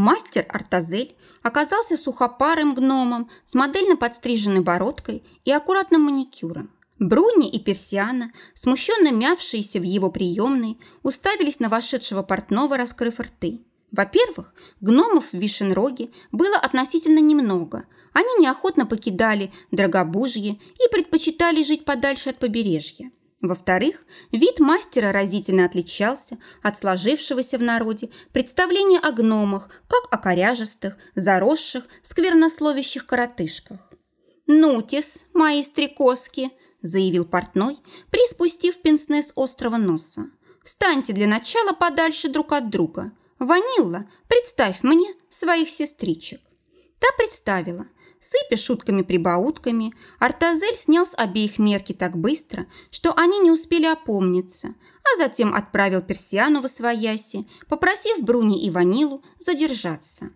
Мастер Артазель оказался сухопарым гномом с модельно подстриженной бородкой и аккуратным маникюром. Бруни и Персиана, смущенно мявшиеся в его приемной, уставились на вошедшего портного, раскрыв рты. Во-первых, гномов в Вишенроге было относительно немного. Они неохотно покидали Драгобужье и предпочитали жить подальше от побережья. Во-вторых, вид мастера разительно отличался от сложившегося в народе представления о гномах, как о коряжестых, заросших, сквернословящих коротышках. «Нутис, мои стрекозки!» – заявил портной, приспустив пенсне с острого носа. «Встаньте для начала подальше друг от друга. Ванилла, представь мне своих сестричек». Та представила – Сыпя шутками-прибаутками, Артазель снял с обеих мерки так быстро, что они не успели опомниться, а затем отправил Персиану в Освояси, попросив Бруни и Ванилу задержаться.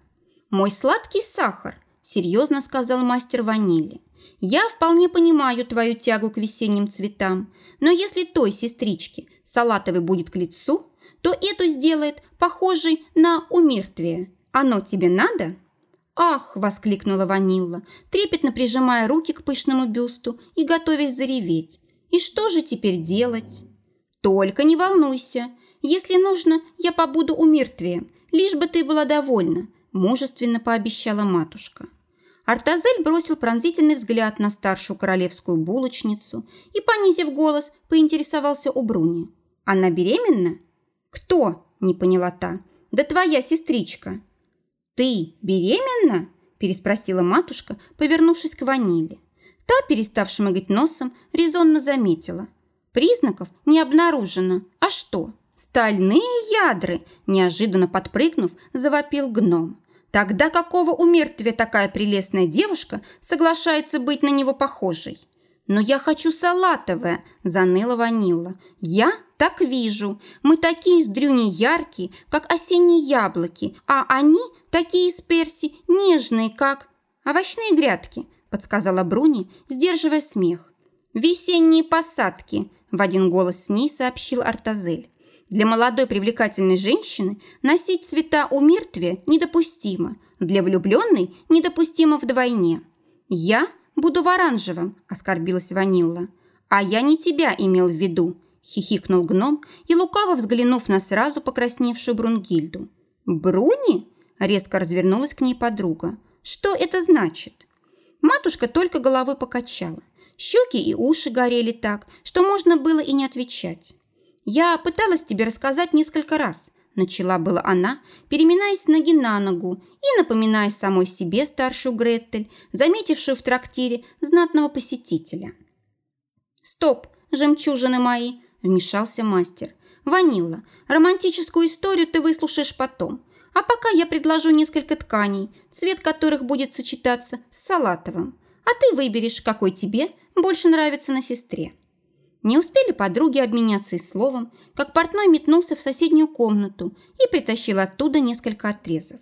«Мой сладкий сахар», – серьезно сказал мастер Ванили. «Я вполне понимаю твою тягу к весенним цветам, но если той сестричке салатовый будет к лицу, то эту сделает похожей на умертвие. Оно тебе надо?» «Ах!» – воскликнула Ванилла, трепетно прижимая руки к пышному бюсту и готовясь зареветь. «И что же теперь делать?» «Только не волнуйся. Если нужно, я побуду у мертвия, лишь бы ты была довольна», – мужественно пообещала матушка. Артазель бросил пронзительный взгляд на старшую королевскую булочницу и, понизив голос, поинтересовался у Бруни. «Она беременна?» «Кто?» – не поняла та. «Да твоя сестричка». «Ты беременна?» – переспросила матушка, повернувшись к ваниле. Та, перестав шмыгать носом, резонно заметила. «Признаков не обнаружено. А что?» «Стальные ядры!» – неожиданно подпрыгнув, завопил гном. «Тогда какого умертвия такая прелестная девушка соглашается быть на него похожей?» «Но я хочу салатовое», – заныла Ванила. «Я так вижу. Мы такие с дрюней яркие, как осенние яблоки, а они такие с перси нежные, как овощные грядки», – подсказала Бруни, сдерживая смех. «Весенние посадки», – в один голос с ней сообщил Артазель. «Для молодой привлекательной женщины носить цвета у мертвия недопустимо, для влюбленной недопустимо вдвойне. Я – буду в оранжевом», – оскорбилась Ванилла. «А я не тебя имел в виду», – хихикнул гном и, лукаво взглянув на сразу покрасневшую Брунгильду. «Бруни?» – резко развернулась к ней подруга. «Что это значит?» Матушка только головой покачала. Щеки и уши горели так, что можно было и не отвечать. «Я пыталась тебе рассказать несколько раз», Начала была она, переминаясь с ноги на ногу и напоминая самой себе старшую Гретель, заметившую в трактире знатного посетителя. «Стоп, жемчужины мои!» – вмешался мастер. «Ванилла, романтическую историю ты выслушаешь потом, а пока я предложу несколько тканей, цвет которых будет сочетаться с салатовым, а ты выберешь, какой тебе больше нравится на сестре». Не успели подруги обменяться и словом, как портной метнулся в соседнюю комнату и притащил оттуда несколько отрезов.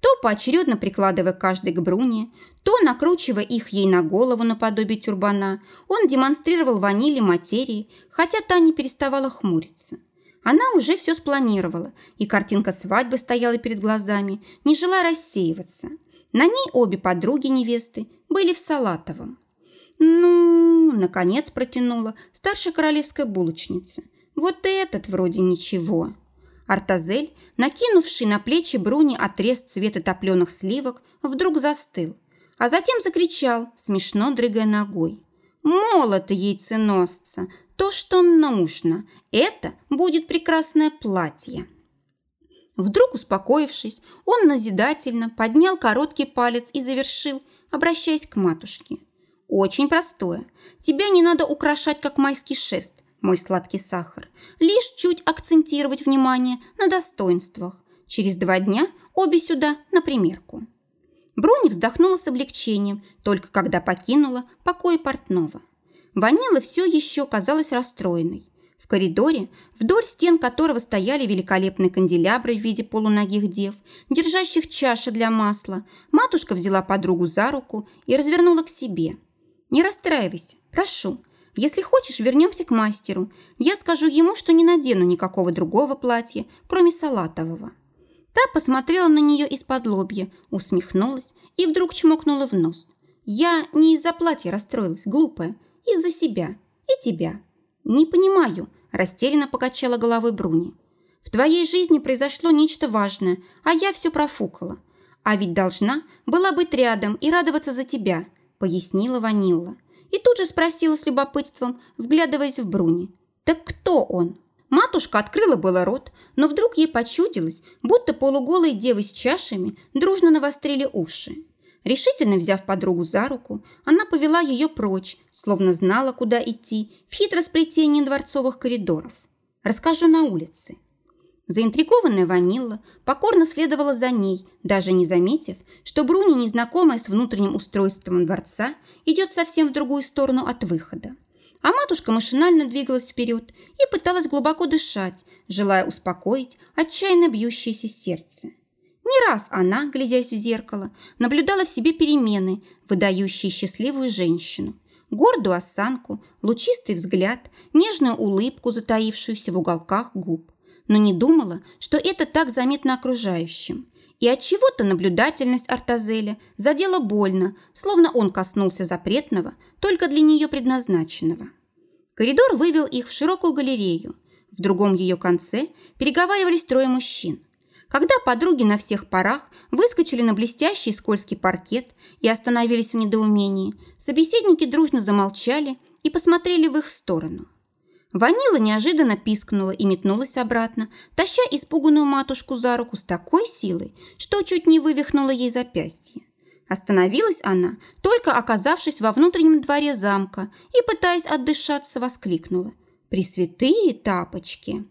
То поочередно прикладывая каждый к Бруне, то накручивая их ей на голову наподобие тюрбана, он демонстрировал ванили материи, хотя та не переставала хмуриться. Она уже все спланировала, и картинка свадьбы стояла перед глазами, не желая рассеиваться. На ней обе подруги невесты были в салатовом. «Ну...» – наконец протянула старшая королевская булочница. «Вот этот вроде ничего». Артазель, накинувший на плечи Бруни отрез цвета топленых сливок, вдруг застыл, а затем закричал, смешно дрыгая ногой. «Молото яйценосца! То, что нужно! Это будет прекрасное платье!» Вдруг успокоившись, он назидательно поднял короткий палец и завершил, обращаясь к матушке – очень простое. Тебя не надо украшать, как майский шест, мой сладкий сахар. Лишь чуть акцентировать внимание на достоинствах. Через два дня обе сюда на примерку. Бруни вздохнула с облегчением, только когда покинула покой портного. Ванила все еще казалась расстроенной. В коридоре, вдоль стен которого стояли великолепные канделябры в виде полуногих дев, держащих чаши для масла, матушка взяла подругу за руку и развернула к себе – не расстраивайся, прошу. Если хочешь, вернемся к мастеру. Я скажу ему, что не надену никакого другого платья, кроме салатового. Та посмотрела на нее из-под лобья, усмехнулась и вдруг чмокнула в нос. «Я не из-за платья расстроилась, глупая, из-за себя и тебя». «Не понимаю», – растерянно покачала головой Бруни. «В твоей жизни произошло нечто важное, а я все профукала. А ведь должна была быть рядом и радоваться за тебя», – пояснила Ванилла. И тут же спросила с любопытством, вглядываясь в Бруни. «Так кто он?» Матушка открыла было рот, но вдруг ей почудилось, будто полуголые девы с чашами дружно навострили уши. Решительно взяв подругу за руку, она повела ее прочь, словно знала, куда идти, в хитросплетении дворцовых коридоров. Расскажу на улице. Заинтригованная Ванилла покорно следовала за ней, даже не заметив, что Бруни, незнакомая с внутренним устройством дворца, идет совсем в другую сторону от выхода а матушка машинально двигалась вперед и пыталась глубоко дышать, желая успокоить отчаянно бьющееся сердце. Не раз она, глядясь в зеркало, наблюдала в себе перемены, выдающие счастливую женщину. Гордую осанку, лучистый взгляд, нежную улыбку, затаившуюся в уголках губ. Но не думала, что это так заметно окружающим. И от чего то наблюдательность Артазеля задела больно, словно он коснулся запретного, только для нее предназначенного. Коридор вывел их в широкую галерею. В другом ее конце переговаривались трое мужчин. Когда подруги на всех парах выскочили на блестящий скользкий паркет и остановились в недоумении, собеседники дружно замолчали и посмотрели в их сторону. Ванила неожиданно пискнула и метнулась обратно, таща испуганную матушку за руку с такой силой, что чуть не вывихнула ей запястье. Остановилась она, только оказавшись во внутреннем дворе замка и, пытаясь отдышаться, воскликнула. «Пресвятые тапочки!»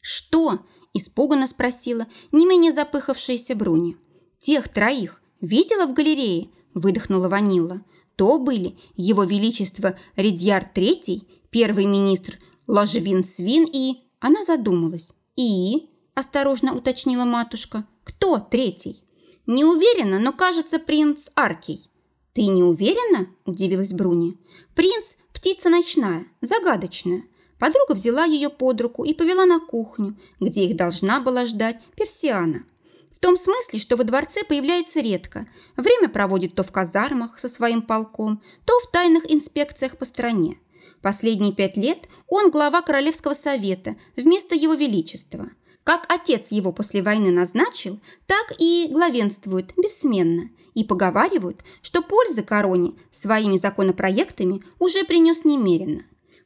«Что?» – испуганно спросила не менее запыхавшаяся Бруни. «Тех троих видела в галерее?» – выдохнула Ванила. «То были его величество Редьяр Третий, первый министр Ложевин Свин и...» Она задумалась. «И?» – осторожно уточнила матушка. «Кто третий?» «Не уверена, но, кажется, принц Аркий». «Ты не уверена?» – удивилась Бруни. «Принц – птица ночная, загадочная». Подруга взяла ее под руку и повела на кухню, где их должна была ждать Персиана. В том смысле, что во дворце появляется редко. Время проводит то в казармах со своим полком, то в тайных инспекциях по стране. Последние пять лет он глава Королевского совета вместо его величества – как отец его после войны назначил, так и главенствует бессменно. И поговаривают, что пользы короне своими законопроектами уже принес немерено.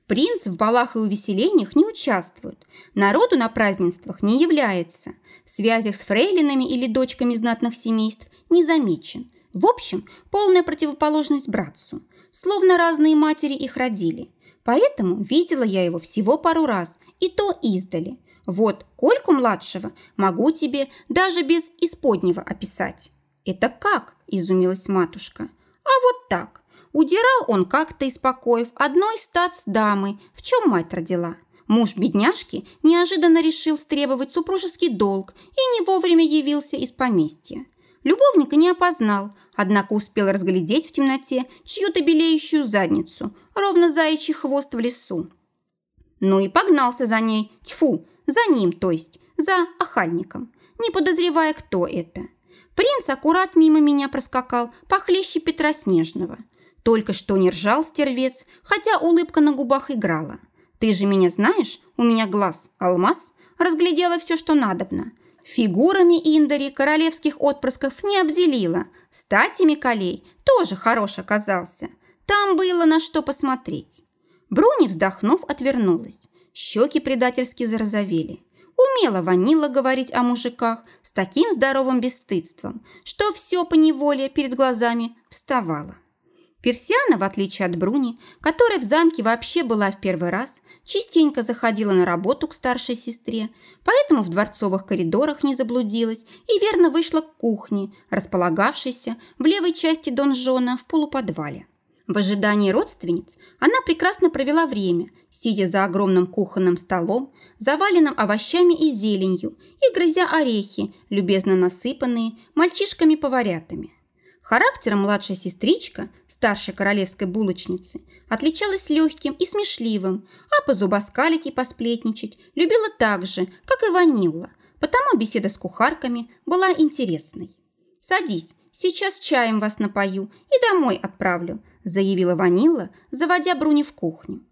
Принц в балах и увеселениях не участвует, народу на празднествах не является, в связях с фрейлинами или дочками знатных семейств не замечен. В общем, полная противоположность братцу, словно разные матери их родили. Поэтому видела я его всего пару раз, и то издали – вот Кольку младшего могу тебе даже без исподнего описать». «Это как?» – изумилась матушка. «А вот так. Удирал он как-то из покоев одной статс-дамы, в чем мать родила. Муж бедняжки неожиданно решил стребовать супружеский долг и не вовремя явился из поместья. Любовника не опознал, однако успел разглядеть в темноте чью-то белеющую задницу, ровно заячий хвост в лесу. Ну и погнался за ней, тьфу, за ним, то есть, за охальником, не подозревая, кто это. Принц аккурат мимо меня проскакал, похлеще Петра Снежного. Только что не ржал стервец, хотя улыбка на губах играла. Ты же меня знаешь, у меня глаз алмаз, разглядела все, что надобно. Фигурами Индари королевских отпрысков не обделила, статями колей тоже хорош оказался. Там было на что посмотреть. Бруни, вздохнув, отвернулась. Щеки предательски зарозовели. Умела Ванила говорить о мужиках с таким здоровым бесстыдством, что все поневоле перед глазами вставало. Персиана, в отличие от Бруни, которая в замке вообще была в первый раз, частенько заходила на работу к старшей сестре, поэтому в дворцовых коридорах не заблудилась и верно вышла к кухне, располагавшейся в левой части донжона в полуподвале. В ожидании родственниц она прекрасно провела время, сидя за огромным кухонным столом, заваленным овощами и зеленью, и грызя орехи, любезно насыпанные мальчишками-поварятами. Характером младшая сестричка, старшей королевской булочницы, отличалась легким и смешливым, а позубоскалить и посплетничать любила так же, как и Ванилла, Потому беседа с кухарками была интересной. «Садись, сейчас чаем вас напою и домой отправлю», заявила Ванила, заводя Бруни в кухню.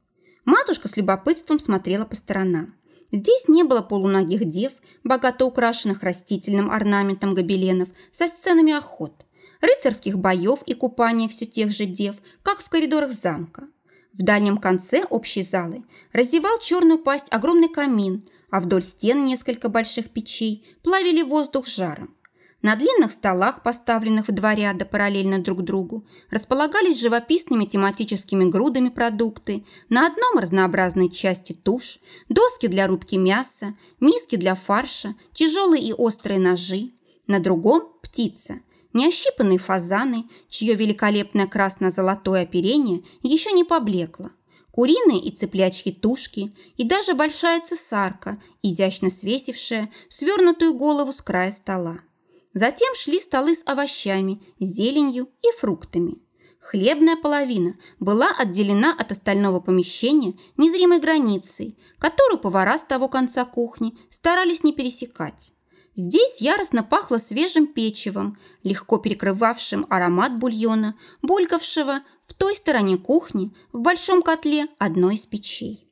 Матушка с любопытством смотрела по сторонам. Здесь не было полуногих дев, богато украшенных растительным орнаментом гобеленов со сценами охот, рыцарских боев и купания все тех же дев, как в коридорах замка. В дальнем конце общей залы разевал черную пасть огромный камин, а вдоль стен несколько больших печей плавили воздух жаром. На длинных столах, поставленных в два ряда параллельно друг другу, располагались живописными тематическими грудами продукты. На одном разнообразные части тушь, доски для рубки мяса, миски для фарша, тяжелые и острые ножи. На другом – птица, неощипанные фазаны, чье великолепное красно-золотое оперение еще не поблекло куриные и цыплячьи тушки и даже большая цесарка, изящно свесившая свернутую голову с края стола. Затем шли столы с овощами, зеленью и фруктами. Хлебная половина была отделена от остального помещения незримой границей, которую повара с того конца кухни старались не пересекать. Здесь яростно пахло свежим печевом, легко перекрывавшим аромат бульона, булькавшего в той стороне кухни в большом котле одной из печей.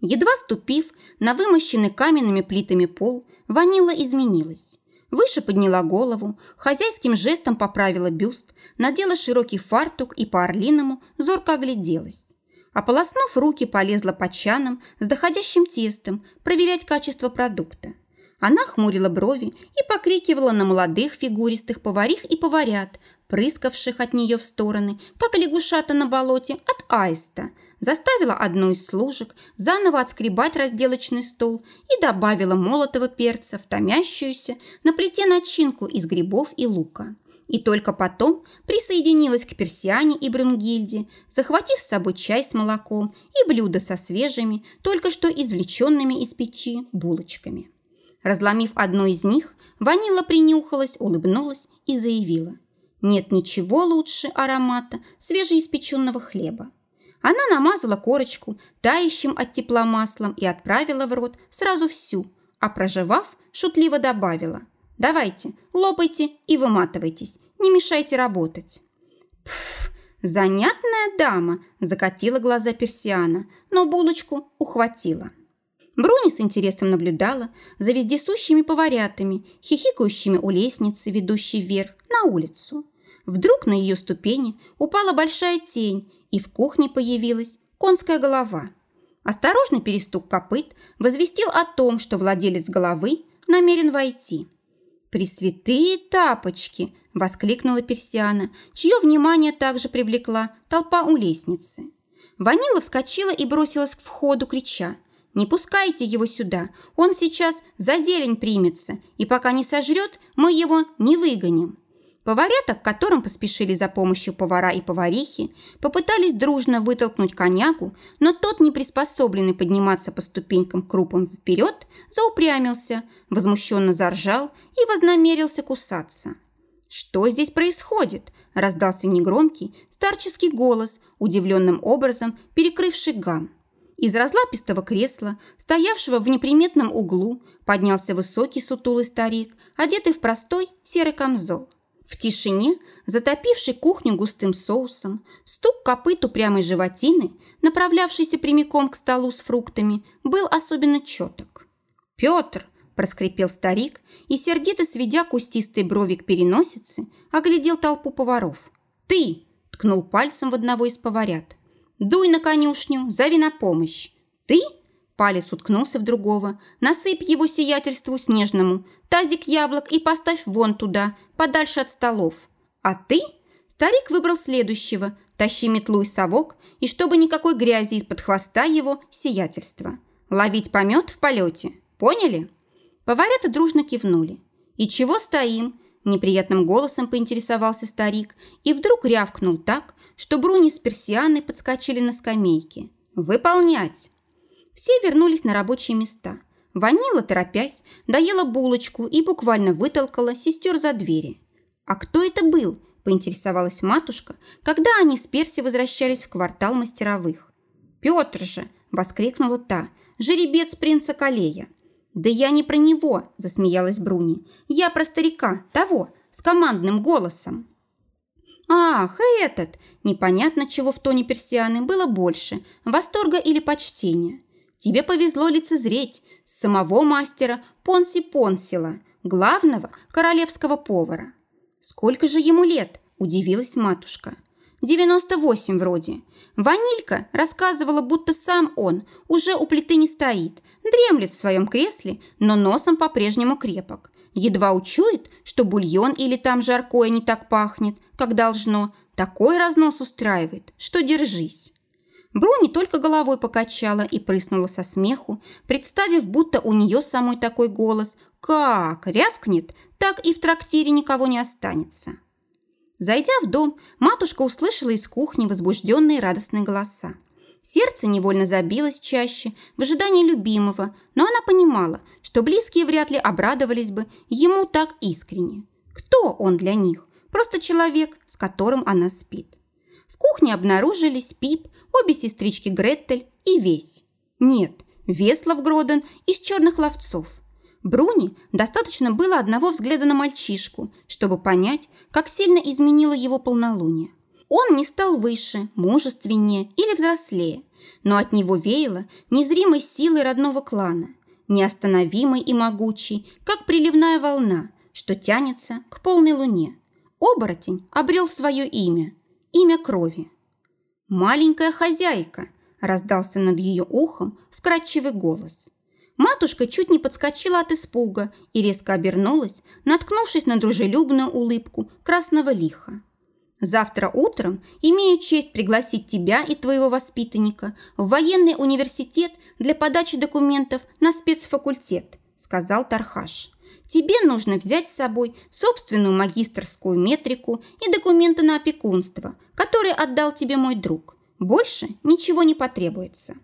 Едва ступив на вымощенный каменными плитами пол, ванила изменилась. Выше подняла голову, хозяйским жестом поправила бюст, надела широкий фартук и по-орлиному зорко огляделась. Ополоснув руки, полезла по чанам с доходящим тестом проверять качество продукта. Она хмурила брови и покрикивала на молодых фигуристых поварих и поварят, прыскавших от нее в стороны, как лягушата на болоте от аиста, заставила одну из служек заново отскребать разделочный стол и добавила молотого перца в томящуюся на плите начинку из грибов и лука. И только потом присоединилась к Персиане и Брунгильде, захватив с собой чай с молоком и блюдо со свежими, только что извлеченными из печи булочками. Разломив одну из них, Ванила принюхалась, улыбнулась и заявила. Нет ничего лучше аромата свежеиспеченного хлеба. Она намазала корочку тающим от тепла маслом и отправила в рот сразу всю, а проживав, шутливо добавила. «Давайте, лопайте и выматывайтесь, не мешайте работать». «Пф, занятная дама!» – закатила глаза Персиана, но булочку ухватила. Бруни с интересом наблюдала за вездесущими поварятами, хихикающими у лестницы, ведущей вверх, на улицу. Вдруг на ее ступени упала большая тень, и в кухне появилась конская голова. Осторожный перестук копыт возвестил о том, что владелец головы намерен войти. «Пресвятые тапочки!» – воскликнула Персиана, чье внимание также привлекла толпа у лестницы. Ванила вскочила и бросилась к входу, крича – не пускайте его сюда, он сейчас за зелень примется, и пока не сожрет, мы его не выгоним». Поварята, к которым поспешили за помощью повара и поварихи, попытались дружно вытолкнуть коняку, но тот, не приспособленный подниматься по ступенькам крупом вперед, заупрямился, возмущенно заржал и вознамерился кусаться. «Что здесь происходит?» – раздался негромкий, старческий голос, удивленным образом перекрывший гам. Из разлапистого кресла, стоявшего в неприметном углу, поднялся высокий сутулый старик, одетый в простой серый камзол. В тишине, затопившей кухню густым соусом, стук копыт упрямой животины, направлявшейся прямиком к столу с фруктами, был особенно четок. «Петр!» – проскрипел старик и, сердито сведя кустистые брови к переносице, оглядел толпу поваров. «Ты!» – ткнул пальцем в одного из поварят. Дуй на конюшню, зови на помощь. Ты? Палец уткнулся в другого. Насыпь его сиятельству снежному, тазик яблок и поставь вон туда, подальше от столов. А ты? Старик выбрал следующего. Тащи метлу и совок, и чтобы никакой грязи из-под хвоста его сиятельства. Ловить помет в полете. Поняли? Поварята дружно кивнули. «И чего стоим?» – неприятным голосом поинтересовался старик и вдруг рявкнул так, что Бруни с Персианой подскочили на скамейке. «Выполнять!» Все вернулись на рабочие места. Ванила, торопясь, доела булочку и буквально вытолкала сестер за двери. «А кто это был?» – поинтересовалась матушка, когда они с Перси возвращались в квартал мастеровых. «Петр же!» – воскликнула та. «Жеребец принца Калея!» «Да я не про него», – засмеялась Бруни. «Я про старика, того, с командным голосом». «Ах, этот!» Непонятно, чего в тоне персианы было больше – восторга или почтения. Тебе повезло лицезреть самого мастера Понси Понсила, главного королевского повара. «Сколько же ему лет?» – удивилась матушка. «Девяносто восемь вроде. Ванилька рассказывала, будто сам он уже у плиты не стоит, дремлет в своем кресле, но носом по-прежнему крепок. Едва учует, что бульон или там жаркое не так пахнет, как должно, такой разнос устраивает, что держись. Бруни только головой покачала и прыснула со смеху, представив, будто у нее самой такой голос. Как рявкнет, так и в трактире никого не останется. Зайдя в дом, матушка услышала из кухни возбужденные радостные голоса. Сердце невольно забилось чаще в ожидании любимого, но она понимала, что близкие вряд ли обрадовались бы ему так искренне. Кто он для них? Просто человек, с которым она спит. В кухне обнаружились Пип, обе сестрички Греттель и Весь. Нет, Веслов Гроден из черных ловцов. Бруни достаточно было одного взгляда на мальчишку, чтобы понять, как сильно изменило его полнолуние. Он не стал выше, мужественнее или взрослее, но от него веяло незримой силой родного клана, неостановимой и могучей, как приливная волна, что тянется к полной луне. Оборотень обрел свое имя, имя крови. «Маленькая хозяйка», – раздался над ее ухом вкрадчивый голос. Матушка чуть не подскочила от испуга и резко обернулась, наткнувшись на дружелюбную улыбку красного лиха. Завтра утром имею честь пригласить тебя и твоего воспитанника в военный университет для подачи документов на спецфакультет», – сказал Тархаш. «Тебе нужно взять с собой собственную магистрскую метрику и документы на опекунство, которые отдал тебе мой друг. Больше ничего не потребуется».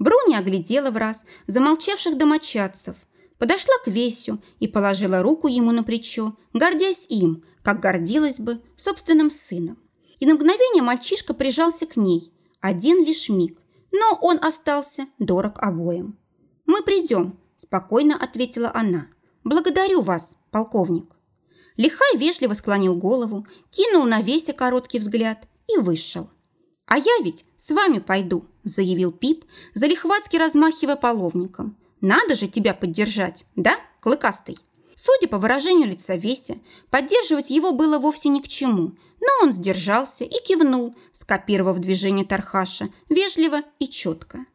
Бруни оглядела в раз замолчавших домочадцев, подошла к Весю и положила руку ему на плечо, гордясь им – как гордилась бы собственным сыном. И на мгновение мальчишка прижался к ней. Один лишь миг, но он остался дорог обоим. «Мы придем», – спокойно ответила она. «Благодарю вас, полковник». Лихай вежливо склонил голову, кинул на Веся короткий взгляд и вышел. «А я ведь с вами пойду», – заявил Пип, залихватски размахивая половником. «Надо же тебя поддержать, да, клыкастый?» Судя по выражению лица Веся, поддерживать его было вовсе ни к чему, но он сдержался и кивнул, скопировав движение Тархаша вежливо и четко.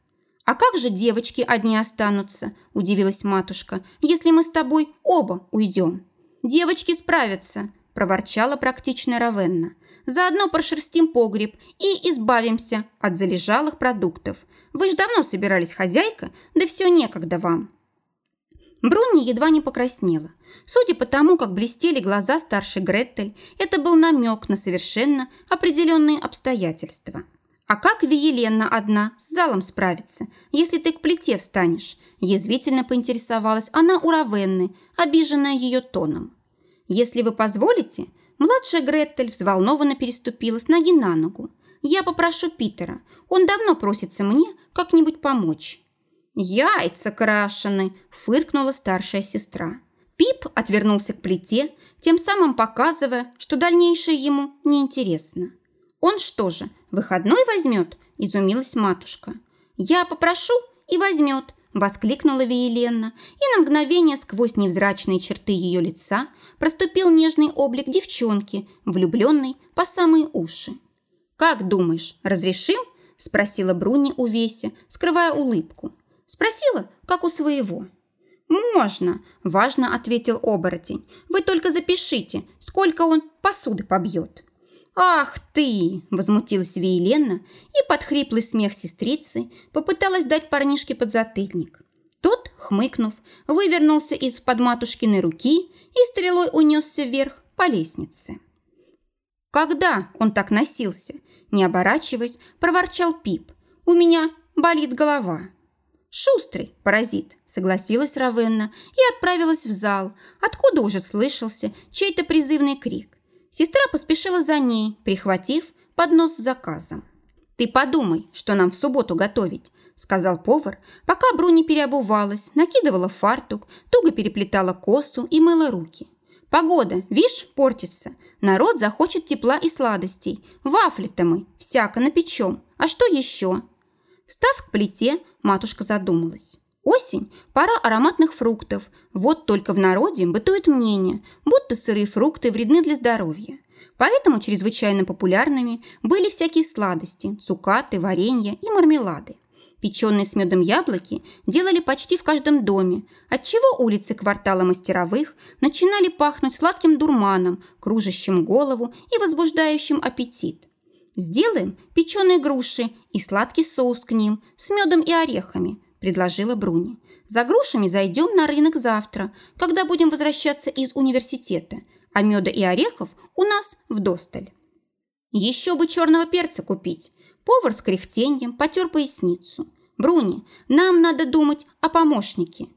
«А как же девочки одни останутся?» – удивилась матушка. «Если мы с тобой оба уйдем». «Девочки справятся», – проворчала практичная Равенна. «Заодно прошерстим погреб и избавимся от залежалых продуктов. Вы ж давно собирались, хозяйка, да все некогда вам». Бруни едва не покраснела. Судя по тому, как блестели глаза старшей Гретель, это был намек на совершенно определенные обстоятельства. «А как Виелена одна с залом справится, если ты к плите встанешь?» Язвительно поинтересовалась она у Равенны, обиженная ее тоном. «Если вы позволите...» Младшая Гретель взволнованно переступила с ноги на ногу. «Я попрошу Питера. Он давно просится мне как-нибудь помочь». «Яйца крашены!» – фыркнула старшая сестра. Пип отвернулся к плите, тем самым показывая, что дальнейшее ему неинтересно. «Он что же, выходной возьмет?» – изумилась матушка. «Я попрошу и возьмет», – воскликнула Виелена, и на мгновение сквозь невзрачные черты ее лица проступил нежный облик девчонки, влюбленной по самые уши. «Как думаешь, разрешим?» – спросила Бруни у Веси, скрывая улыбку. Спросила, как у своего. «Можно», – важно ответил оборотень. «Вы только запишите, сколько он посуды побьет». «Ах ты!» – возмутилась Виелена и под хриплый смех сестрицы попыталась дать парнишке подзатыльник. Тот, хмыкнув, вывернулся из-под матушкиной руки и стрелой унесся вверх по лестнице. Когда он так носился, не оборачиваясь, проворчал Пип. «У меня болит голова». «Шустрый, паразит», – согласилась Равенна и отправилась в зал, откуда уже слышался чей-то призывный крик. Сестра поспешила за ней, прихватив поднос с заказом. «Ты подумай, что нам в субботу готовить», – сказал повар, пока Бруни переобувалась, накидывала фартук, туго переплетала косу и мыла руки. «Погода, вишь, портится. Народ захочет тепла и сладостей. Вафли-то мы всяко напечем. А что еще?» Встав к плите, матушка задумалась. Осень – пора ароматных фруктов. Вот только в народе бытует мнение, будто сырые фрукты вредны для здоровья. Поэтому чрезвычайно популярными были всякие сладости, цукаты, варенья и мармелады. Печеные с медом яблоки делали почти в каждом доме, отчего улицы квартала мастеровых начинали пахнуть сладким дурманом, кружащим голову и возбуждающим аппетит. «Сделаем печеные груши и сладкий соус к ним с медом и орехами», – предложила Бруни. «За грушами зайдем на рынок завтра, когда будем возвращаться из университета а меда и орехов у нас в досталь. Еще бы черного перца купить. Повар с кряхтеньем потер поясницу. Бруни, нам надо думать о помощнике.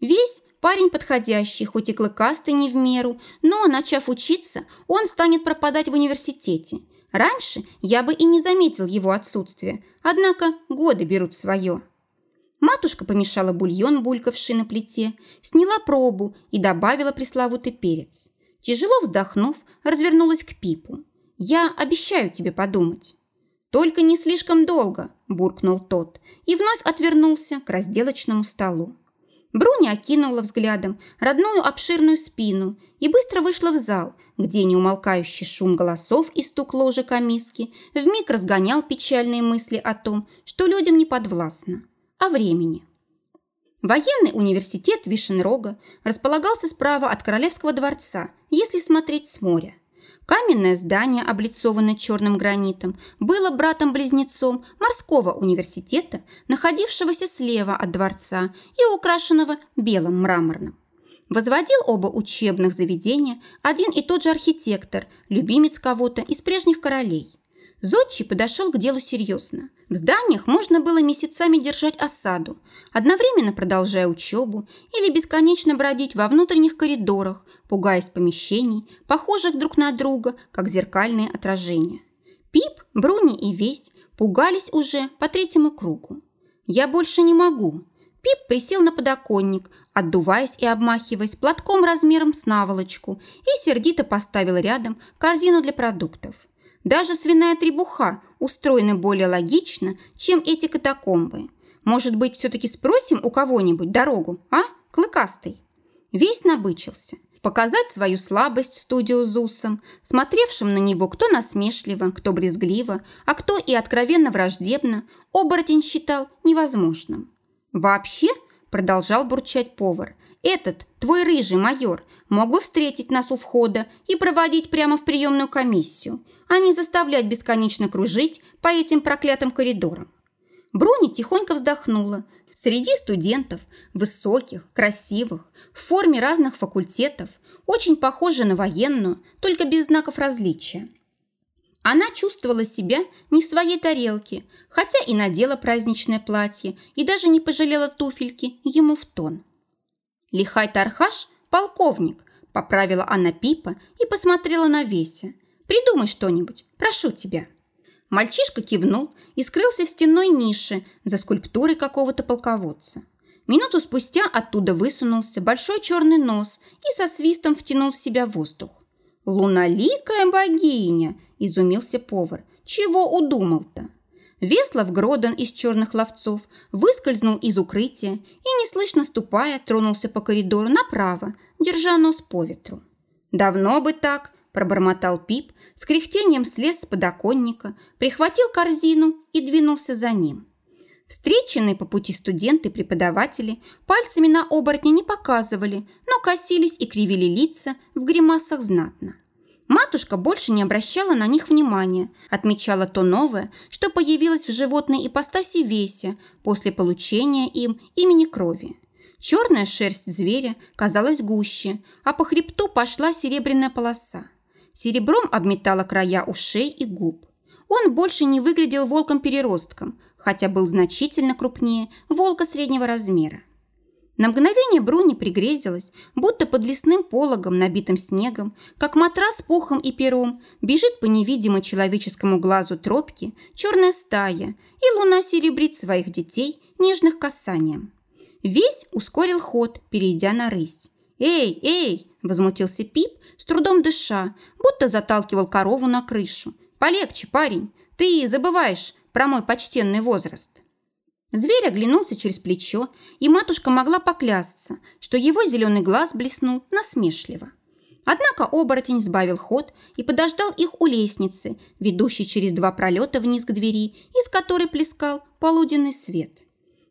Весь парень подходящий, хоть и клыкастый не в меру, но, начав учиться, он станет пропадать в университете. Раньше я бы и не заметил его отсутствие, однако годы берут свое. Матушка помешала бульон, булькавший на плите, сняла пробу и добавила пресловутый перец. Тяжело вздохнув, развернулась к Пипу. «Я обещаю тебе подумать». «Только не слишком долго», – буркнул тот и вновь отвернулся к разделочному столу. Бруни окинула взглядом родную обширную спину и быстро вышла в зал, где неумолкающий шум голосов и стук ложек о миске вмиг разгонял печальные мысли о том, что людям не подвластно, о времени. Военный университет Вишенрога располагался справа от Королевского дворца, если смотреть с моря. Каменное здание, облицованное черным гранитом, было братом-близнецом морского университета, находившегося слева от дворца и украшенного белым мраморным. Возводил оба учебных заведения один и тот же архитектор, любимец кого-то из прежних королей. Зодчий подошел к делу серьезно. В зданиях можно было месяцами держать осаду, одновременно продолжая учебу или бесконечно бродить во внутренних коридорах, пугаясь помещений, похожих друг на друга, как зеркальные отражения. Пип, Бруни и Весь пугались уже по третьему кругу. «Я больше не могу». Пип присел на подоконник, отдуваясь и обмахиваясь платком размером с наволочку и сердито поставил рядом корзину для продуктов – даже свиная требуха устроена более логично, чем эти катакомбы. Может быть, все-таки спросим у кого-нибудь дорогу, а, клыкастый?» Весь набычился. Показать свою слабость студио Зусом, смотревшим на него кто насмешливо, кто брезгливо, а кто и откровенно враждебно, оборотень считал невозможным. «Вообще», – продолжал бурчать повар, – «этот, твой рыжий майор, мог бы встретить нас у входа и проводить прямо в приемную комиссию, а не заставлять бесконечно кружить по этим проклятым коридорам. Бруни тихонько вздохнула. Среди студентов, высоких, красивых, в форме разных факультетов, очень похожа на военную, только без знаков различия. Она чувствовала себя не в своей тарелке, хотя и надела праздничное платье и даже не пожалела туфельки ему в тон. Лихай Тархаш – полковник, поправила она Пипа и посмотрела на Веся. Придумай что-нибудь, прошу тебя». Мальчишка кивнул и скрылся в стенной нише за скульптурой какого-то полководца. Минуту спустя оттуда высунулся большой черный нос и со свистом втянул в себя воздух. «Луналикая богиня!» – изумился повар. «Чего удумал-то?» Веслов Гродон из черных ловцов выскользнул из укрытия и, неслышно ступая, тронулся по коридору направо, держа нос по ветру. «Давно бы так!» пробормотал Пип, с кряхтением слез с подоконника, прихватил корзину и двинулся за ним. Встреченные по пути студенты и преподаватели пальцами на оборотня не показывали, но косились и кривили лица в гримасах знатно. Матушка больше не обращала на них внимания, отмечала то новое, что появилось в животной ипостаси весе после получения им имени крови. Черная шерсть зверя казалась гуще, а по хребту пошла серебряная полоса серебром обметала края ушей и губ. Он больше не выглядел волком-переростком, хотя был значительно крупнее волка среднего размера. На мгновение Бруни пригрезилась, будто под лесным пологом, набитым снегом, как матрас пухом и пером, бежит по невидимой человеческому глазу тропки черная стая, и луна серебрит своих детей нежных касанием. Весь ускорил ход, перейдя на рысь. «Эй, эй!» – возмутился Пип, с трудом дыша, будто заталкивал корову на крышу. «Полегче, парень, ты забываешь про мой почтенный возраст». Зверь оглянулся через плечо, и матушка могла поклясться, что его зеленый глаз блеснул насмешливо. Однако оборотень сбавил ход и подождал их у лестницы, ведущей через два пролета вниз к двери, из которой плескал полуденный свет.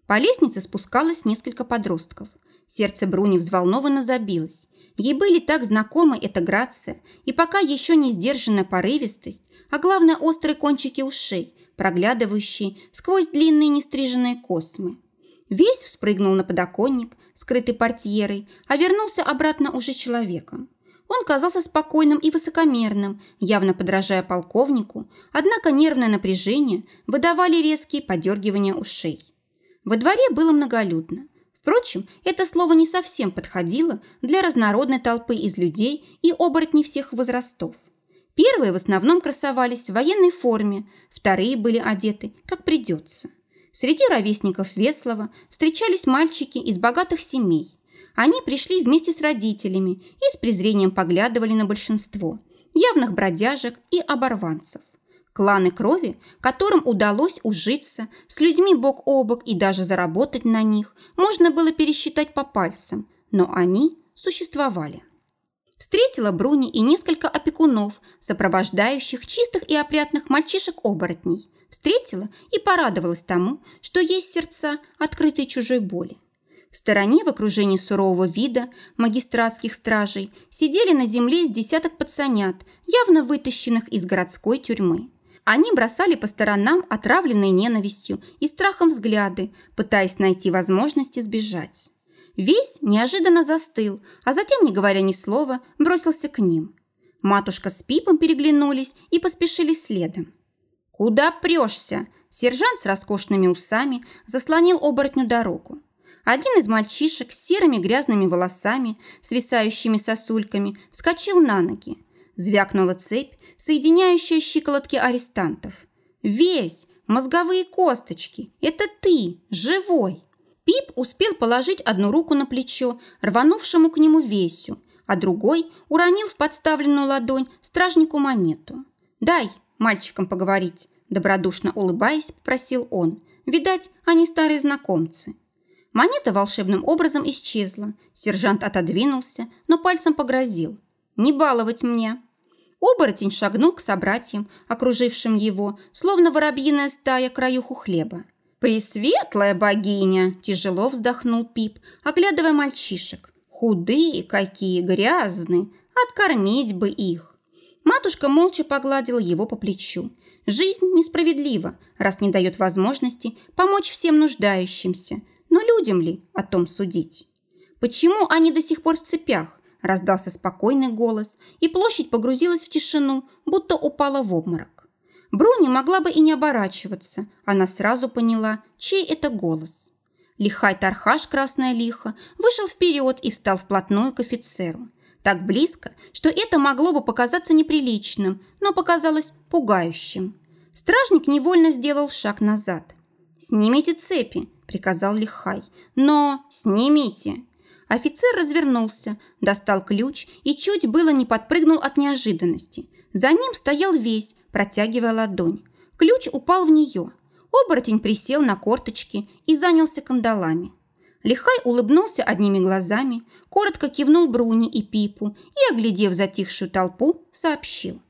По лестнице спускалось несколько подростков. Сердце Бруни взволнованно забилось. Ей были так знакомы эта грация и пока еще не сдержанная порывистость, а главное острые кончики ушей, проглядывающий сквозь длинные нестриженные космы. Весь вспрыгнул на подоконник, скрытый портьерой, а вернулся обратно уже человеком. Он казался спокойным и высокомерным, явно подражая полковнику, однако нервное напряжение выдавали резкие подергивания ушей. Во дворе было многолюдно. Впрочем, это слово не совсем подходило для разнородной толпы из людей и оборотней всех возрастов. Первые в основном красовались в военной форме, вторые были одеты, как придется. Среди ровесников Веслова встречались мальчики из богатых семей. Они пришли вместе с родителями и с презрением поглядывали на большинство – явных бродяжек и оборванцев. Кланы крови, которым удалось ужиться с людьми бок о бок и даже заработать на них, можно было пересчитать по пальцам, но они существовали. Встретила Бруни и несколько опекунов, сопровождающих чистых и опрятных мальчишек-оборотней. Встретила и порадовалась тому, что есть сердца, открытые чужой боли. В стороне, в окружении сурового вида магистратских стражей, сидели на земле с десяток пацанят, явно вытащенных из городской тюрьмы. Они бросали по сторонам отравленные ненавистью и страхом взгляды, пытаясь найти возможности сбежать. Весь неожиданно застыл, а затем, не говоря ни слова, бросился к ним. Матушка с Пипом переглянулись и поспешили следом. «Куда прешься?» Сержант с роскошными усами заслонил оборотню дорогу. Один из мальчишек с серыми грязными волосами, свисающими сосульками, вскочил на ноги. Звякнула цепь, соединяющая щиколотки арестантов. «Весь! Мозговые косточки! Это ты! Живой!» Пип успел положить одну руку на плечо, рванувшему к нему весю, а другой уронил в подставленную ладонь стражнику монету. «Дай мальчикам поговорить», – добродушно улыбаясь, попросил он. «Видать, они старые знакомцы». Монета волшебным образом исчезла. Сержант отодвинулся, но пальцем погрозил. «Не баловать мне!» Оборотень шагнул к собратьям, окружившим его, словно воробьиная стая краюху хлеба. «Пресветлая богиня!» – тяжело вздохнул Пип, оглядывая мальчишек. «Худые какие, грязные! Откормить бы их!» Матушка молча погладила его по плечу. Жизнь несправедлива, раз не дает возможности помочь всем нуждающимся. Но людям ли о том судить? Почему они до сих пор в цепях? Раздался спокойный голос, и площадь погрузилась в тишину, будто упала в обморок. Бруни могла бы и не оборачиваться. Она сразу поняла, чей это голос. Лихай Тархаш Красная Лиха вышел вперед и встал вплотную к офицеру. Так близко, что это могло бы показаться неприличным, но показалось пугающим. Стражник невольно сделал шаг назад. «Снимите цепи», – приказал Лихай. «Но снимите». Офицер развернулся, достал ключ и чуть было не подпрыгнул от неожиданности. За ним стоял весь, протягивая ладонь. Ключ упал в нее. Оборотень присел на корточки и занялся кандалами. Лихай улыбнулся одними глазами, коротко кивнул Бруни и Пипу и, оглядев затихшую толпу, сообщил.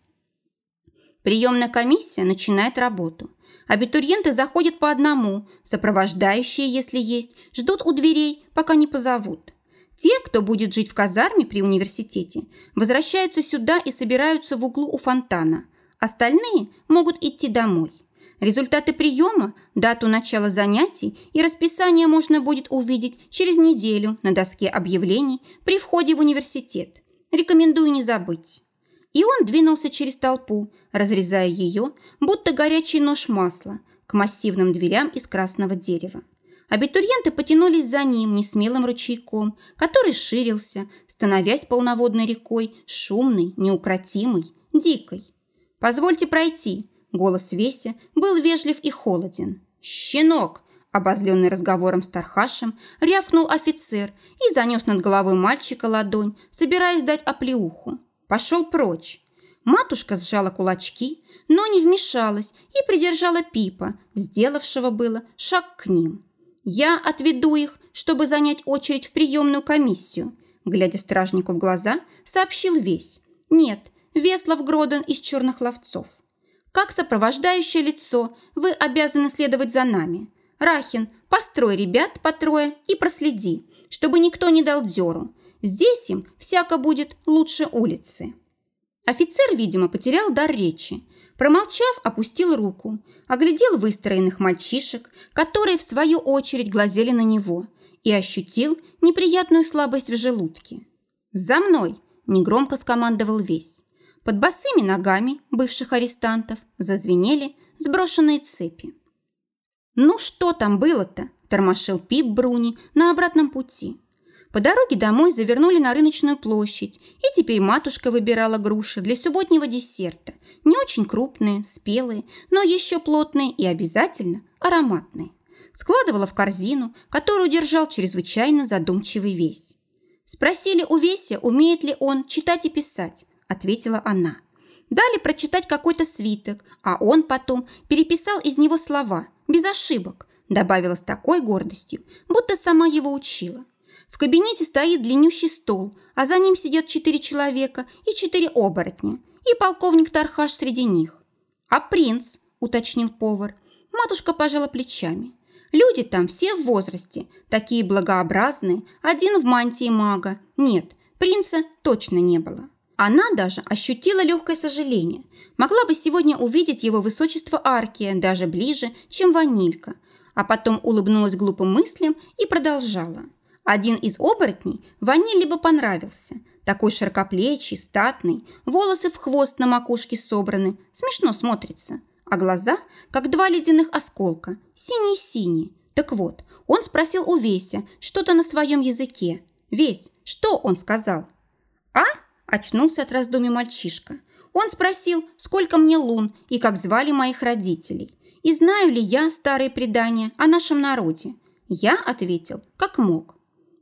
Приемная комиссия начинает работу. Абитуриенты заходят по одному, сопровождающие, если есть, ждут у дверей, пока не позовут. Те, кто будет жить в казарме при университете, возвращаются сюда и собираются в углу у фонтана. Остальные могут идти домой. Результаты приема, дату начала занятий и расписание можно будет увидеть через неделю на доске объявлений при входе в университет. Рекомендую не забыть. И он двинулся через толпу, разрезая ее, будто горячий нож масла, к массивным дверям из красного дерева. Абитуриенты потянулись за ним несмелым ручейком, который ширился, становясь полноводной рекой, шумной, неукротимой, дикой. «Позвольте пройти», – голос Веся был вежлив и холоден. «Щенок!» – обозленный разговором с Тархашем, рявкнул офицер и занес над головой мальчика ладонь, собираясь дать оплеуху. Пошел прочь. Матушка сжала кулачки, но не вмешалась и придержала Пипа, сделавшего было шаг к ним. «Я отведу их, чтобы занять очередь в приемную комиссию», глядя стражнику в глаза, сообщил весь. «Нет, Веслов Гроден из черных ловцов. Как сопровождающее лицо вы обязаны следовать за нами. Рахин, построй ребят по трое и проследи, чтобы никто не дал дёру. Здесь им всяко будет лучше улицы». Офицер, видимо, потерял дар речи. Промолчав, опустил руку, оглядел выстроенных мальчишек, которые, в свою очередь, глазели на него, и ощутил неприятную слабость в желудке. «За мной!» – негромко скомандовал весь. Под босыми ногами бывших арестантов зазвенели сброшенные цепи. «Ну что там было-то?» – тормошил Пип Бруни на обратном пути. По дороге домой завернули на рыночную площадь, и теперь матушка выбирала груши для субботнего десерта. Не очень крупные, спелые, но еще плотные и обязательно ароматные. Складывала в корзину, которую держал чрезвычайно задумчивый весь. Спросили у Веся, умеет ли он читать и писать, ответила она. Дали прочитать какой-то свиток, а он потом переписал из него слова, без ошибок, добавила с такой гордостью, будто сама его учила. В кабинете стоит длиннющий стол, а за ним сидят четыре человека и четыре оборотня, и полковник Тархаш среди них. «А принц?» – уточнил повар. Матушка пожала плечами. «Люди там все в возрасте, такие благообразные, один в мантии мага. Нет, принца точно не было». Она даже ощутила легкое сожаление. Могла бы сегодня увидеть его высочество Аркия даже ближе, чем ванилька. А потом улыбнулась глупым мыслям и продолжала. Один из оборотней Ване либо понравился. Такой широкоплечий, статный, волосы в хвост на макушке собраны, смешно смотрится. А глаза, как два ледяных осколка, синие-синие. Так вот, он спросил у Веся что-то на своем языке. «Весь, что он сказал?» «А?» – очнулся от раздумий мальчишка. Он спросил, сколько мне лун и как звали моих родителей. И знаю ли я старые предания о нашем народе. Я ответил, как мог.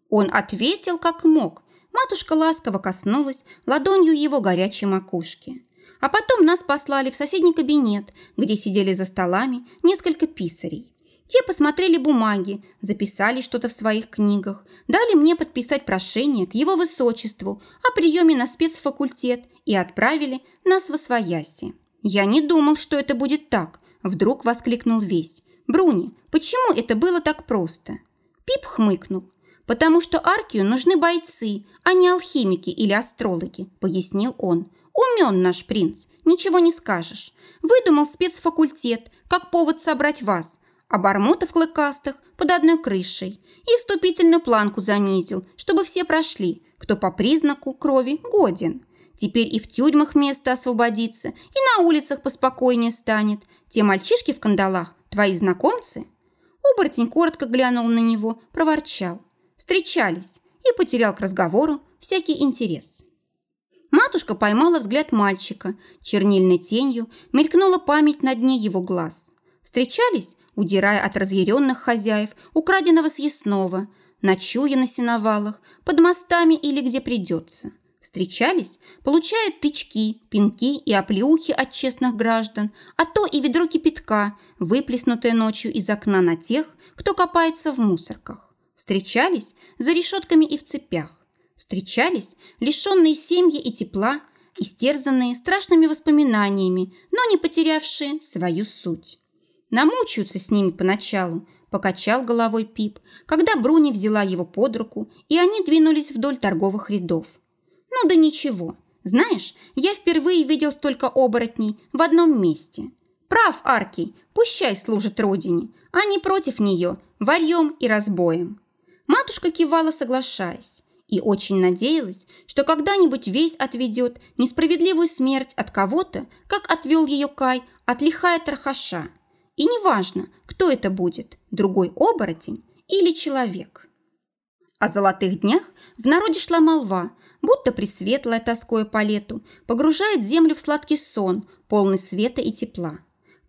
Он ответил, как мог. Матушка ласково коснулась ладонью его горячей макушки. А потом нас послали в соседний кабинет, где сидели за столами несколько писарей. Те посмотрели бумаги, записали что-то в своих книгах, дали мне подписать прошение к его высочеству о приеме на спецфакультет и отправили нас в Освояси. Я не думал, что это будет так, вдруг воскликнул весь. Бруни, почему это было так просто? Пип хмыкнул. «Потому что Аркию нужны бойцы, а не алхимики или астрологи», – пояснил он. «Умен наш принц, ничего не скажешь. Выдумал спецфакультет, как повод собрать вас, а бармотов клыкастых под одной крышей. И вступительную планку занизил, чтобы все прошли, кто по признаку крови годен. Теперь и в тюрьмах место освободится, и на улицах поспокойнее станет. Те мальчишки в кандалах – твои знакомцы?» Оборотень коротко глянул на него, проворчал встречались и потерял к разговору всякий интерес. Матушка поймала взгляд мальчика, чернильной тенью мелькнула память на дне его глаз. Встречались, удирая от разъяренных хозяев, украденного съестного, ночуя на сеновалах, под мостами или где придется. Встречались, получая тычки, пинки и оплеухи от честных граждан, а то и ведро кипятка, выплеснутое ночью из окна на тех, кто копается в мусорках. Встречались за решетками и в цепях. Встречались лишенные семьи и тепла, истерзанные страшными воспоминаниями, но не потерявшие свою суть. Намучаются с ними поначалу, покачал головой Пип, когда Бруни взяла его под руку, и они двинулись вдоль торговых рядов. Ну да ничего. Знаешь, я впервые видел столько оборотней в одном месте. Прав, Аркий, пущай служит родине, а не против нее, варьем и разбоем. Матушка кивала, соглашаясь, и очень надеялась, что когда-нибудь весь отведет несправедливую смерть от кого-то, как отвел ее Кай от лихая Тархаша. И неважно, кто это будет, другой оборотень или человек. О золотых днях в народе шла молва, будто пресветлая тоскою по лету погружает землю в сладкий сон, полный света и тепла.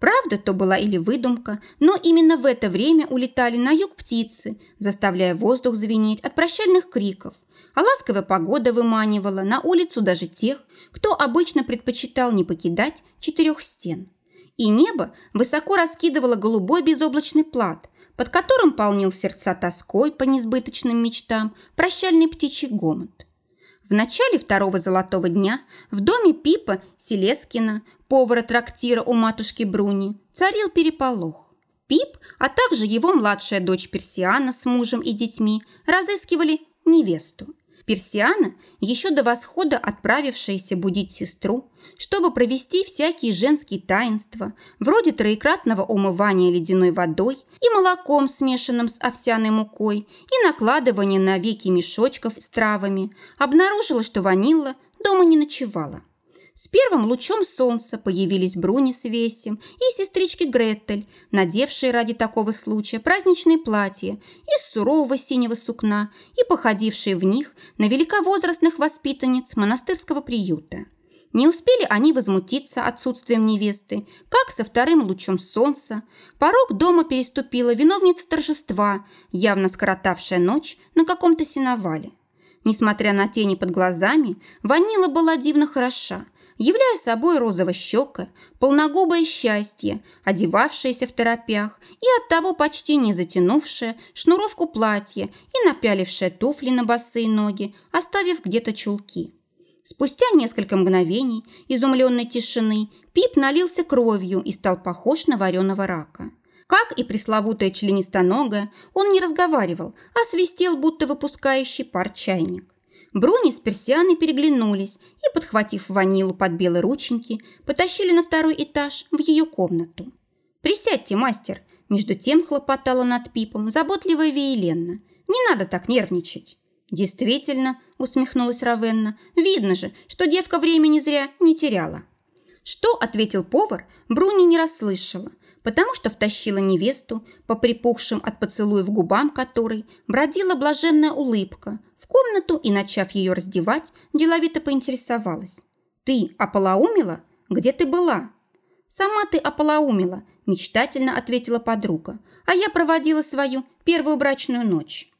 Правда, то была или выдумка, но именно в это время улетали на юг птицы, заставляя воздух звенеть от прощальных криков, а ласковая погода выманивала на улицу даже тех, кто обычно предпочитал не покидать четырех стен. И небо высоко раскидывало голубой безоблачный плат, под которым полнил сердца тоской по несбыточным мечтам прощальный птичий гомот. В начале второго золотого дня в доме Пипа Селескина повара трактира у матушки Бруни, царил переполох. Пип, а также его младшая дочь Персиана с мужем и детьми разыскивали невесту. Персиана, еще до восхода отправившаяся будить сестру, чтобы провести всякие женские таинства, вроде троекратного умывания ледяной водой и молоком, смешанным с овсяной мукой, и накладывания на веки мешочков с травами, обнаружила, что ванилла дома не ночевала. С первым лучом солнца появились Бруни с Весем и сестрички Гретель, надевшие ради такого случая праздничные платья из сурового синего сукна и походившие в них на великовозрастных воспитанниц монастырского приюта. Не успели они возмутиться отсутствием невесты, как со вторым лучом солнца порог дома переступила виновница торжества, явно скоротавшая ночь на каком-то сеновале. Несмотря на тени под глазами, Ванила была дивно хороша – являя собой розово-щека, полногубое счастье, одевавшееся в торопях и оттого почти не затянувшее шнуровку платья и напялившее туфли на босые ноги, оставив где-то чулки. Спустя несколько мгновений изумленной тишины Пип налился кровью и стал похож на вареного рака. Как и пресловутая членистоногая, он не разговаривал, а свистел, будто выпускающий пар чайник. Бруни с Персианой переглянулись и, подхватив ванилу под белые рученьки, потащили на второй этаж в ее комнату. «Присядьте, мастер!» Между тем хлопотала над Пипом заботливая Виеленна. «Не надо так нервничать!» «Действительно», – усмехнулась Равенна, – «видно же, что девка времени зря не теряла». Что ответил повар, Бруни не расслышала, потому что втащила невесту по припухшим от поцелуев губам которой бродила блаженная улыбка, в комнату и, начав ее раздевать, деловито поинтересовалась. «Ты ополоумила? Где ты была?» «Сама ты ополоумила», – мечтательно ответила подруга, «а я проводила свою первую брачную ночь».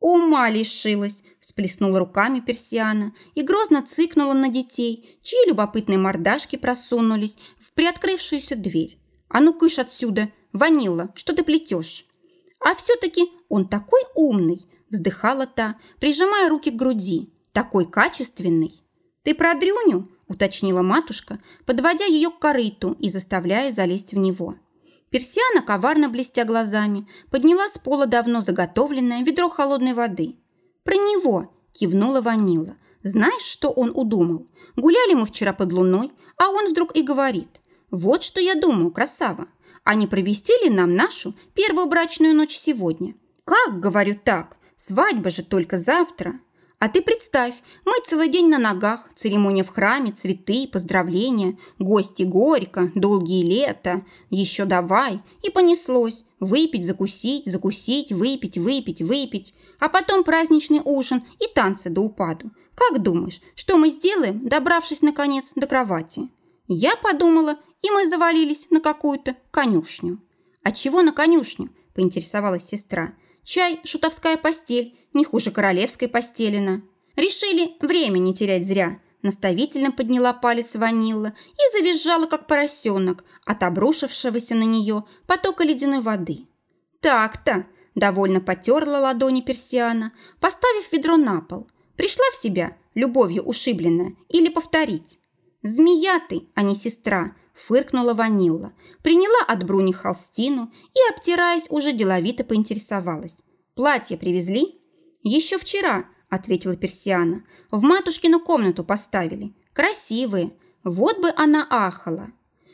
«Ума лишилась», – всплеснула руками Персиана и грозно цыкнула на детей, чьи любопытные мордашки просунулись в приоткрывшуюся дверь. «А ну кыш отсюда! Ванила, что ты плетешь?» «А все-таки он такой умный!» – вздыхала та, прижимая руки к груди. «Такой качественный!» «Ты про Дрюню?» – уточнила матушка, подводя ее к корыту и заставляя залезть в него. Персиана, коварно блестя глазами, подняла с пола давно заготовленное ведро холодной воды. «Про него!» – кивнула Ванила. «Знаешь, что он удумал? Гуляли мы вчера под луной, а он вдруг и говорит. Вот что я думаю, красава. А не провести ли нам нашу первую брачную ночь сегодня? Как, говорю так, свадьба же только завтра. А ты представь, мы целый день на ногах, церемония в храме, цветы, поздравления, гости горько, долгие лета, еще давай. И понеслось. Выпить, закусить, закусить, выпить, выпить, выпить. А потом праздничный ужин и танцы до упаду. Как думаешь, что мы сделаем, добравшись, наконец, до кровати? Я подумала, и мы завалились на какую-то конюшню. «А чего на конюшню?» – поинтересовалась сестра. «Чай, шутовская постель, не хуже королевской постелина». «Решили время не терять зря», – наставительно подняла палец ванилла и завизжала, как поросенок, от обрушившегося на нее потока ледяной воды. «Так-то», – довольно потерла ладони персиана, поставив ведро на пол. «Пришла в себя, любовью ушибленная, или повторить?» «Змея ты, а не сестра», фыркнула Ванилла, приняла от Бруни холстину и, обтираясь, уже деловито поинтересовалась. «Платье привезли?» «Еще вчера», – ответила Персиана. «В матушкину комнату поставили. Красивые. Вот бы она ахала».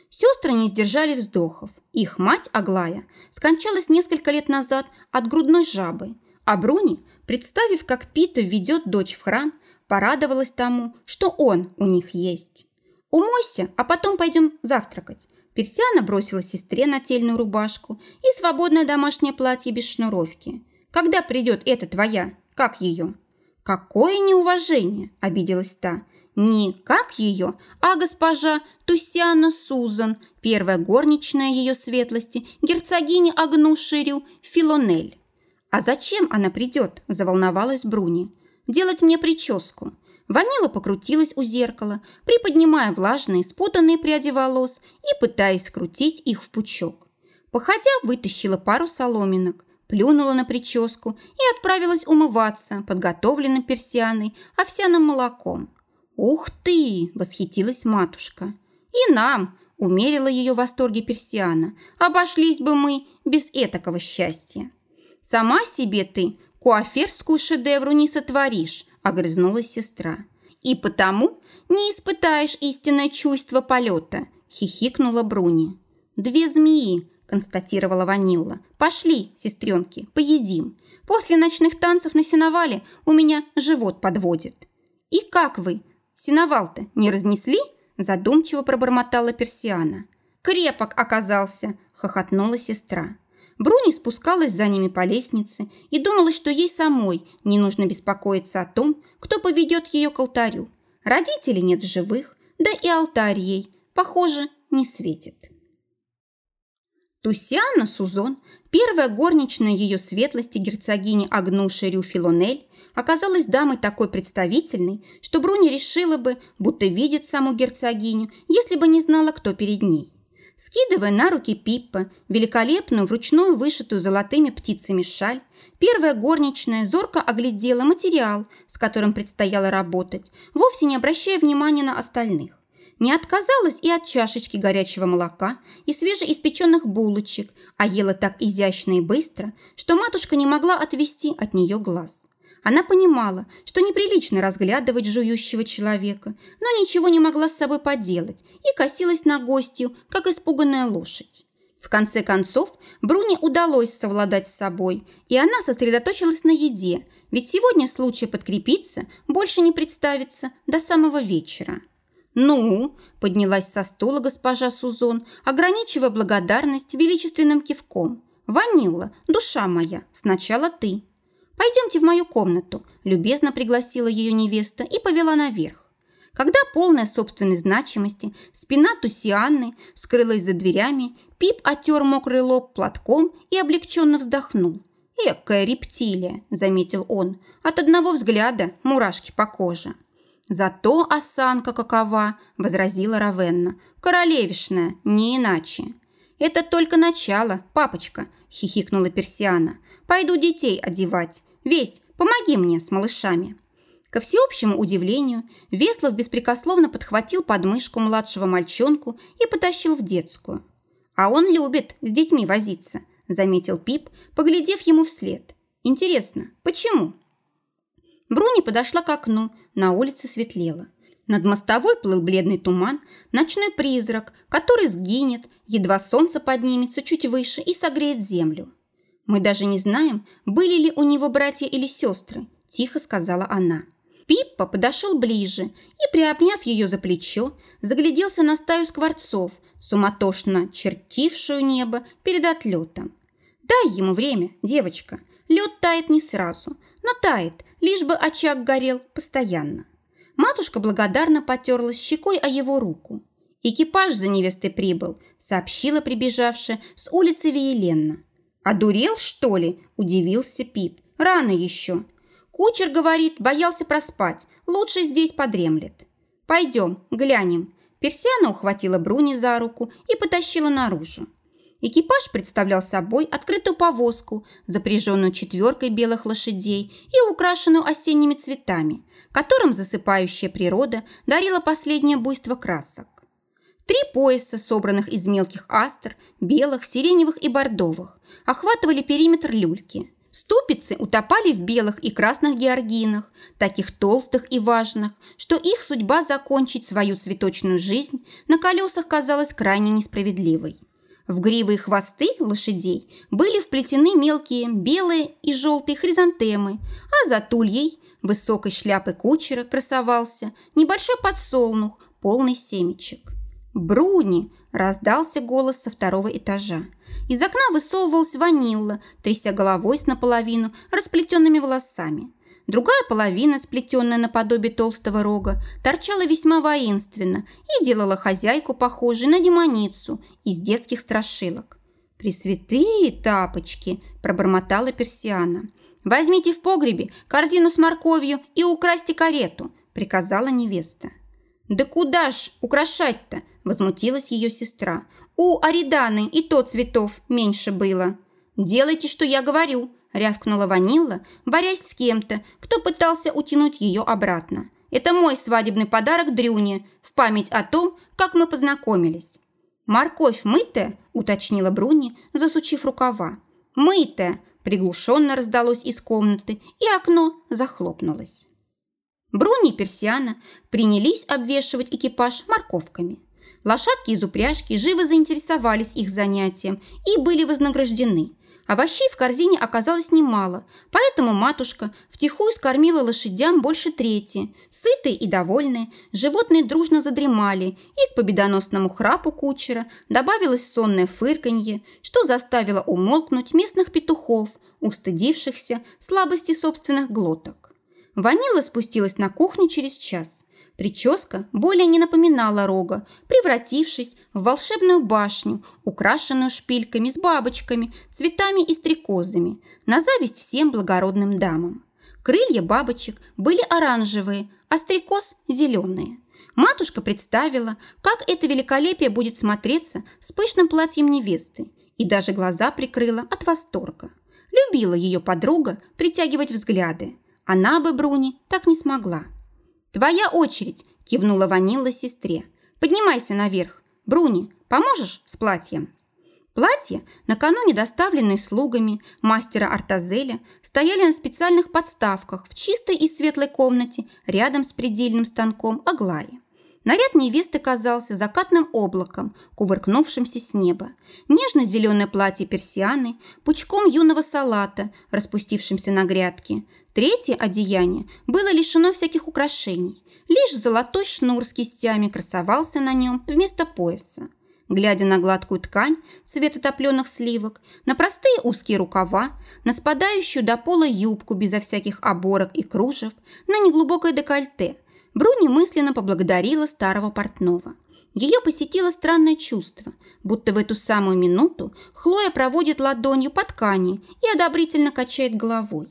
Сестры не сдержали вздохов. Их мать, Аглая, скончалась несколько лет назад от грудной жабы, а Бруни, представив, как Пита ведет дочь в храм, порадовалась тому, что он у них есть. «Умойся, а потом пойдем завтракать». Персиана бросила сестре нательную рубашку и свободное домашнее платье без шнуровки. Когда придет эта твоя, как ее?» «Какое неуважение!» – обиделась та. «Не как ее, а госпожа Тусяна Сузан, первая горничная ее светлости, герцогиня Агнуширю Филонель». «А зачем она придет?» – заволновалась Бруни. «Делать мне прическу». Ванила покрутилась у зеркала, приподнимая влажные спутанные пряди волос и пытаясь скрутить их в пучок. Походя, вытащила пару соломинок, плюнула на прическу и отправилась умываться, подготовленной персианой, овсяным молоком. «Ух ты!» – восхитилась матушка. «И нам!» – умерила ее в восторге персиана. «Обошлись бы мы без этакого счастья!» «Сама себе ты куаферскую шедевру не сотворишь!» – огрызнулась сестра. «И потому не испытаешь истинное чувство полета!» – хихикнула Бруни. «Две змеи!» – констатировала Ванилла. «Пошли, сестренки, поедим. После ночных танцев на сеновале у меня живот подводит». «И как вы? Сеновал-то не разнесли?» – задумчиво пробормотала Персиана. «Крепок оказался!» – хохотнула сестра. Бруни спускалась за ними по лестнице и думала, что ей самой не нужно беспокоиться о том, кто поведет ее к алтарю. Родителей нет в живых, да и алтарь ей, похоже, не светит. Тусиана Сузон, первая горничная ее светлости герцогини Агнуши Рюфилонель, оказалась дамой такой представительной, что Бруни решила бы, будто видит саму герцогиню, если бы не знала, кто перед ней. Скидывая на руки Пиппа, великолепную вручную вышитую золотыми птицами шаль, первая горничная зорко оглядела материал, с которым предстояло работать, вовсе не обращая внимания на остальных. Не отказалась и от чашечки горячего молока и свежеиспеченных булочек, а ела так изящно и быстро, что матушка не могла отвести от нее глаз. Она понимала, что неприлично разглядывать жующего человека, но ничего не могла с собой поделать и косилась на гостью, как испуганная лошадь. В конце концов, Бруне удалось совладать с собой, и она сосредоточилась на еде, ведь сегодня случай подкрепиться больше не представится до самого вечера. «Ну?» – поднялась со стула госпожа Сузон, ограничивая благодарность величественным кивком. «Ванилла, душа моя, сначала ты». «Пойдемте в мою комнату», – любезно пригласила ее невеста и повела наверх. Когда полная собственной значимости спина Тусианны скрылась за дверями, Пип отер мокрый лоб платком и облегченно вздохнул. «Экая рептилия», – заметил он, – «от одного взгляда мурашки по коже». «Зато осанка какова», – возразила Равенна. «Королевишная, не иначе». «Это только начало, папочка», – хихикнула Персиана. Пойду детей одевать. Весь, помоги мне с малышами». Ко всеобщему удивлению, Веслов беспрекословно подхватил подмышку младшего мальчонку и потащил в детскую. «А он любит с детьми возиться», – заметил Пип, поглядев ему вслед. «Интересно, почему?» Бруни подошла к окну, на улице светлело. Над мостовой плыл бледный туман, ночной призрак, который сгинет, едва солнце поднимется чуть выше и согреет землю. «Мы даже не знаем, были ли у него братья или сестры», – тихо сказала она. Пиппа подошел ближе и, приобняв ее за плечо, загляделся на стаю скворцов, суматошно чертившую небо перед отлетом. «Дай ему время, девочка. Лед тает не сразу, но тает, лишь бы очаг горел постоянно». Матушка благодарно потерлась щекой о его руку. «Экипаж за невестой прибыл», – сообщила прибежавшая с улицы Виеленна. «Одурел, что ли?» – удивился Пип. «Рано еще». Кучер, говорит, боялся проспать. Лучше здесь подремлет. «Пойдем, глянем». Персиана ухватила Бруни за руку и потащила наружу. Экипаж представлял собой открытую повозку, запряженную четверкой белых лошадей и украшенную осенними цветами, которым засыпающая природа дарила последнее буйство красок. Три пояса, собранных из мелких астр, белых, сиреневых и бордовых, охватывали периметр люльки. Ступицы утопали в белых и красных георгинах, таких толстых и важных, что их судьба закончить свою цветочную жизнь на колесах казалась крайне несправедливой. В гривы и хвосты лошадей были вплетены мелкие белые и желтые хризантемы, а за тульей высокой шляпы кучера красовался небольшой подсолнух, полный семечек. «Бруни!» – раздался голос со второго этажа. Из окна высовывалась ванилла, тряся головой с наполовину расплетенными волосами. Другая половина, сплетенная наподобие толстого рога, торчала весьма воинственно и делала хозяйку похожей на демоницу из детских страшилок. «Пресвятые тапочки!» – пробормотала Персиана. «Возьмите в погребе корзину с морковью и украсьте карету», – приказала невеста. «Да куда ж украшать-то?» – возмутилась ее сестра. «У Ариданы и то цветов меньше было». «Делайте, что я говорю», – рявкнула Ванилла, борясь с кем-то, кто пытался утянуть ее обратно. «Это мой свадебный подарок Дрюне в память о том, как мы познакомились». «Морковь мытая?» – уточнила Бруни, засучив рукава. «Мытая!» – приглушенно раздалось из комнаты, и окно захлопнулось. Бруни и Персиана принялись обвешивать экипаж морковками. Лошадки из упряжки живо заинтересовались их занятием и были вознаграждены. Овощей в корзине оказалось немало, поэтому матушка втихую скормила лошадям больше трети. Сытые и довольные, животные дружно задремали, и к победоносному храпу кучера добавилось сонное фырканье, что заставило умолкнуть местных петухов, устыдившихся слабости собственных глоток. Ванила спустилась на кухню через час. Прическа более не напоминала рога, превратившись в волшебную башню, украшенную шпильками с бабочками, цветами и стрекозами, на зависть всем благородным дамам. Крылья бабочек были оранжевые, а стрекоз – зеленые. Матушка представила, как это великолепие будет смотреться с пышным платьем невесты, и даже глаза прикрыла от восторга. Любила ее подруга притягивать взгляды. Она бы Бруни так не смогла. «Твоя очередь!» – кивнула Ванилла сестре. «Поднимайся наверх. Бруни, поможешь с платьем?» Платья, накануне доставленные слугами мастера Артазеля, стояли на специальных подставках в чистой и светлой комнате рядом с предельным станком Аглаи. Наряд невесты казался закатным облаком, кувыркнувшимся с неба. Нежно-зеленое платье персианы, пучком юного салата, распустившимся на грядке, Третье одеяние было лишено всяких украшений. Лишь золотой шнур с кистями красовался на нем вместо пояса. Глядя на гладкую ткань цвета топленых сливок, на простые узкие рукава, на спадающую до пола юбку безо всяких оборок и кружев, на неглубокое декольте, Бруни мысленно поблагодарила старого портного. Ее посетило странное чувство, будто в эту самую минуту Хлоя проводит ладонью по ткани и одобрительно качает головой.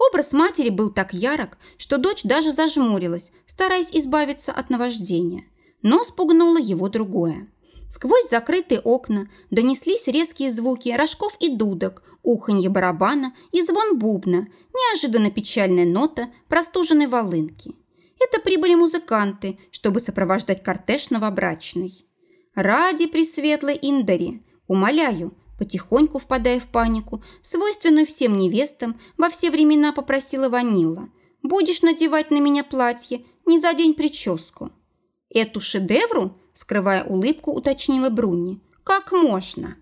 Образ матери был так ярок, что дочь даже зажмурилась, стараясь избавиться от наваждения. Но спугнуло его другое. Сквозь закрытые окна донеслись резкие звуки рожков и дудок, уханье барабана и звон бубна, неожиданно печальная нота простуженной волынки. Это прибыли музыканты, чтобы сопровождать кортеж новобрачный. «Ради пресветлой Индари, умоляю, Потихоньку впадая в панику, свойственную всем невестам, во все времена попросила Ванила. «Будешь надевать на меня платье, не за день прическу». «Эту шедевру?» – скрывая улыбку, уточнила Бруни. «Как можно?»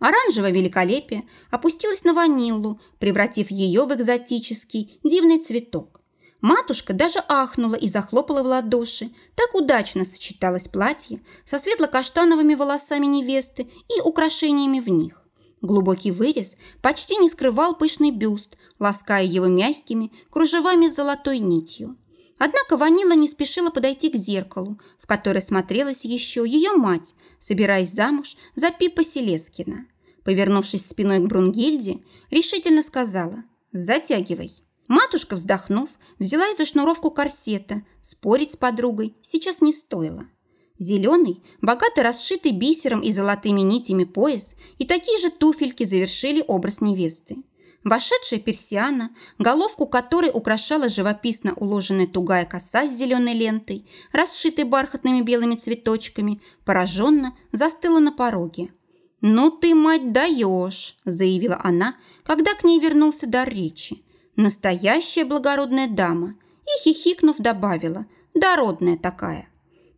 Оранжевое великолепие опустилось на ваниллу, превратив ее в экзотический, дивный цветок. Матушка даже ахнула и захлопала в ладоши. Так удачно сочеталось платье со светло-каштановыми волосами невесты и украшениями в них. Глубокий вырез почти не скрывал пышный бюст, лаская его мягкими кружевами с золотой нитью. Однако Ванила не спешила подойти к зеркалу, в которое смотрелась еще ее мать, собираясь замуж за Пипа Селескина. Повернувшись спиной к Брунгильде, решительно сказала «Затягивай». Матушка, вздохнув, взяла из-за шнуровку корсета. Спорить с подругой сейчас не стоило. Зеленый, богато расшитый бисером и золотыми нитями пояс и такие же туфельки завершили образ невесты. Вошедшая персиана, головку которой украшала живописно уложенная тугая коса с зеленой лентой, расшитой бархатными белыми цветочками, пораженно застыла на пороге. «Ну ты, мать, даешь!» – заявила она, когда к ней вернулся дар речи. Настоящая благородная дама. И, хихикнув, добавила. Дородная такая.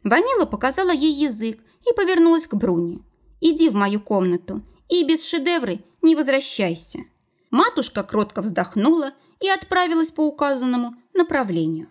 Ванила показала ей язык и повернулась к Бруни. «Иди в мою комнату и без шедевры не возвращайся». Матушка кротко вздохнула и отправилась по указанному направлению.